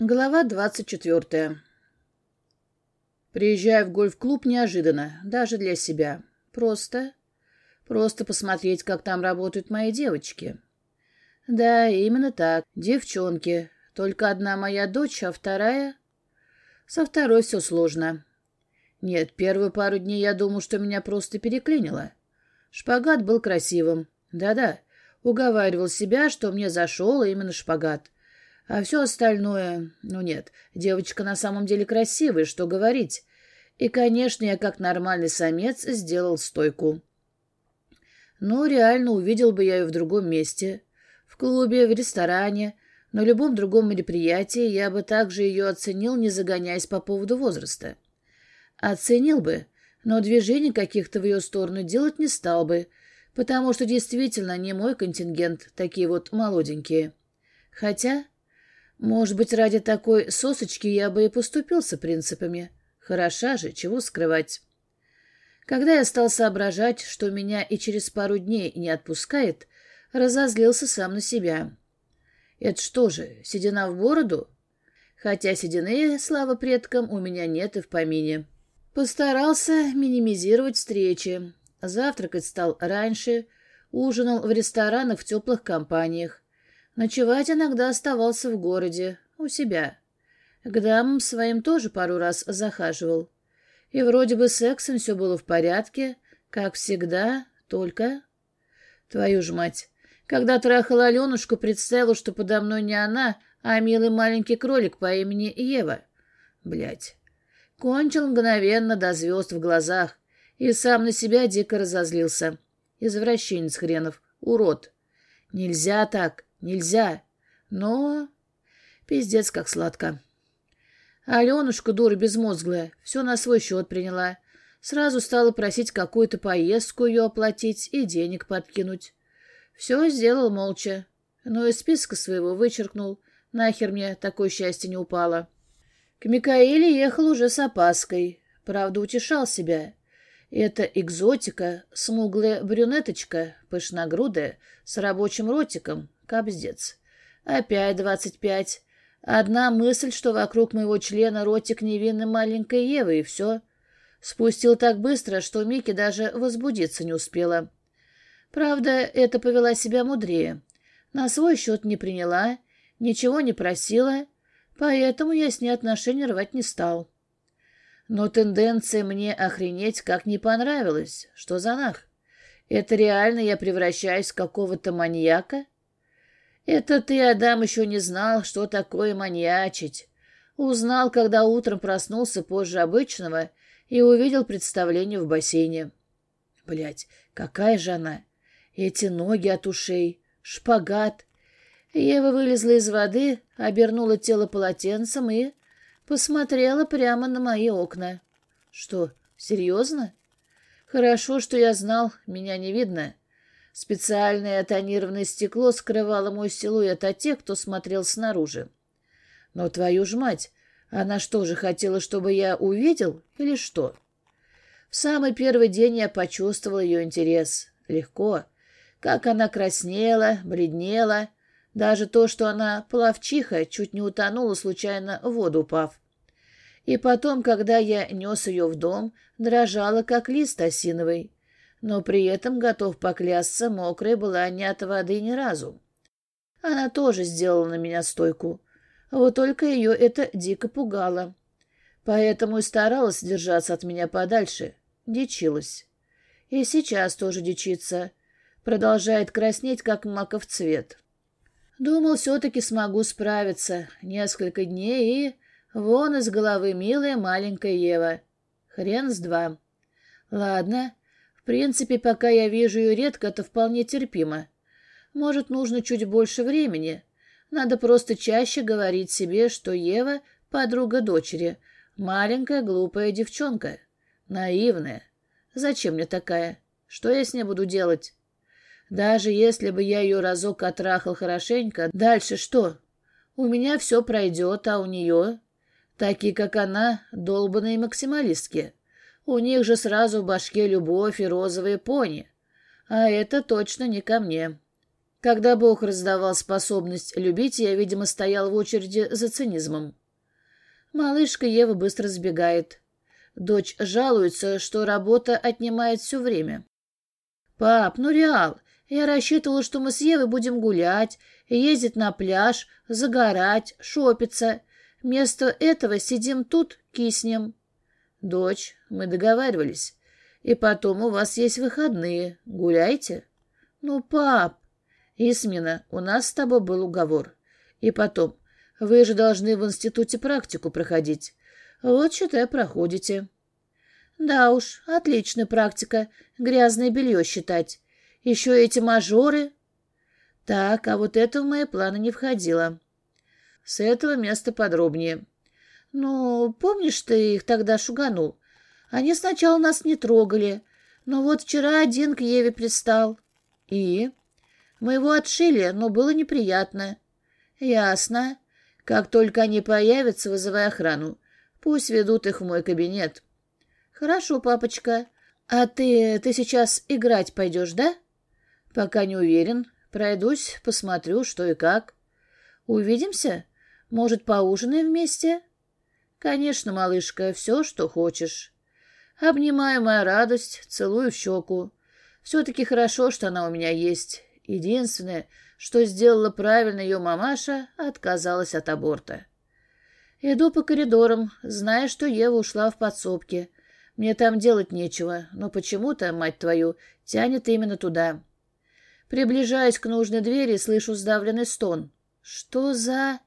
Глава двадцать четвертая. Приезжаю в гольф-клуб неожиданно, даже для себя. Просто... Просто посмотреть, как там работают мои девочки. Да, именно так. Девчонки. Только одна моя дочь, а вторая... Со второй все сложно. Нет, первую пару дней я думал, что меня просто переклинило. Шпагат был красивым. Да-да, уговаривал себя, что мне зашел именно шпагат. А все остальное... Ну нет, девочка на самом деле красивая, что говорить. И, конечно, я как нормальный самец сделал стойку. Ну, реально увидел бы я ее в другом месте. В клубе, в ресторане, на любом другом мероприятии я бы также ее оценил, не загоняясь по поводу возраста. Оценил бы, но движений каких-то в ее сторону делать не стал бы, потому что действительно не мой контингент, такие вот молоденькие. Хотя... Может быть, ради такой сосочки я бы и поступился принципами. Хороша же, чего скрывать. Когда я стал соображать, что меня и через пару дней не отпускает, разозлился сам на себя. Это что же, седина в бороду? Хотя седины, слава предкам, у меня нет и в помине. Постарался минимизировать встречи. Завтракать стал раньше, ужинал в ресторанах в теплых компаниях. Ночевать иногда оставался в городе, у себя. К дамам своим тоже пару раз захаживал. И вроде бы сексом все было в порядке, как всегда, только... Твою ж мать! Когда трахал Аленушку, представила, что подо мной не она, а милый маленький кролик по имени Ева. Блять. Кончил мгновенно до звезд в глазах и сам на себя дико разозлился. Извращенец хренов, урод. Нельзя так. Нельзя. Но... Пиздец, как сладко. Аленушка, дура безмозглая, все на свой счет приняла. Сразу стала просить какую-то поездку ее оплатить и денег подкинуть. Все сделал молча. Но из списка своего вычеркнул. Нахер мне такое счастье не упало. К Микаэле ехал уже с опаской. Правда, утешал себя. Это экзотика, смуглая брюнеточка, пышногрудая, с рабочим ротиком, Кобздец. Опять двадцать пять. Одна мысль, что вокруг моего члена ротик невинной маленькой Евы, и все. Спустил так быстро, что Микки даже возбудиться не успела. Правда, это повела себя мудрее. На свой счет не приняла, ничего не просила, поэтому я с ней отношения рвать не стал. Но тенденция мне охренеть как не понравилась. Что за нах? Это реально я превращаюсь в какого-то маньяка? Это ты, Адам, еще не знал, что такое маньячить. Узнал, когда утром проснулся позже обычного и увидел представление в бассейне. Блять, какая же она! Эти ноги от ушей, шпагат. Ева вылезла из воды, обернула тело полотенцем и посмотрела прямо на мои окна. Что, серьезно? Хорошо, что я знал, меня не видно. Специальное тонированное стекло скрывало мой силуэт от тех, кто смотрел снаружи. Но твою ж мать, она что же хотела, чтобы я увидел или что? В самый первый день я почувствовал ее интерес. Легко. Как она краснела, бледнела. Даже то, что она плавчиха, чуть не утонула, случайно в воду упав. И потом, когда я нес ее в дом, дрожала, как лист осиновый но при этом, готов поклясться, мокрая была не от воды ни разу. Она тоже сделала на меня стойку. Вот только ее это дико пугало. Поэтому и старалась держаться от меня подальше. Дичилась. И сейчас тоже дичится. Продолжает краснеть, как маков цвет. Думал, все-таки смогу справиться. Несколько дней и... Вон из головы милая маленькая Ева. Хрен с два. Ладно, в принципе, пока я вижу ее редко, это вполне терпимо. Может, нужно чуть больше времени. Надо просто чаще говорить себе, что Ева — подруга дочери, маленькая глупая девчонка. Наивная. Зачем мне такая? Что я с ней буду делать? Даже если бы я ее разок отрахал хорошенько, дальше что? У меня все пройдет, а у нее... Такие, как она, долбаные максималистки. У них же сразу в башке любовь и розовые пони. А это точно не ко мне. Когда Бог раздавал способность любить, я, видимо, стоял в очереди за цинизмом. Малышка Ева быстро сбегает. Дочь жалуется, что работа отнимает все время. «Пап, ну реал, я рассчитывала, что мы с Евой будем гулять, ездить на пляж, загорать, шопиться. Вместо этого сидим тут, киснем». «Дочь, мы договаривались. И потом у вас есть выходные. Гуляйте». «Ну, пап...» «Исмина, у нас с тобой был уговор. И потом, вы же должны в институте практику проходить. Вот, считай, проходите». «Да уж, отличная практика. Грязное белье считать. Еще эти мажоры...» «Так, а вот это в мои планы не входило». «С этого места подробнее». «Ну, помнишь, ты их тогда шуганул? Они сначала нас не трогали, но вот вчера один к Еве пристал». «И?» «Мы его отшили, но было неприятно». «Ясно. Как только они появятся, вызывай охрану. Пусть ведут их в мой кабинет». «Хорошо, папочка. А ты... ты сейчас играть пойдешь, да?» «Пока не уверен. Пройдусь, посмотрю, что и как». «Увидимся? Может, поужинаем вместе?» «Конечно, малышка, все, что хочешь». Обнимаю мою радость, целую в щеку. Все-таки хорошо, что она у меня есть. Единственное, что сделала правильно ее мамаша, отказалась от аборта. Иду по коридорам, зная, что Ева ушла в подсобке. Мне там делать нечего, но почему-то, мать твою, тянет именно туда. Приближаюсь к нужной двери слышу сдавленный стон. Что за...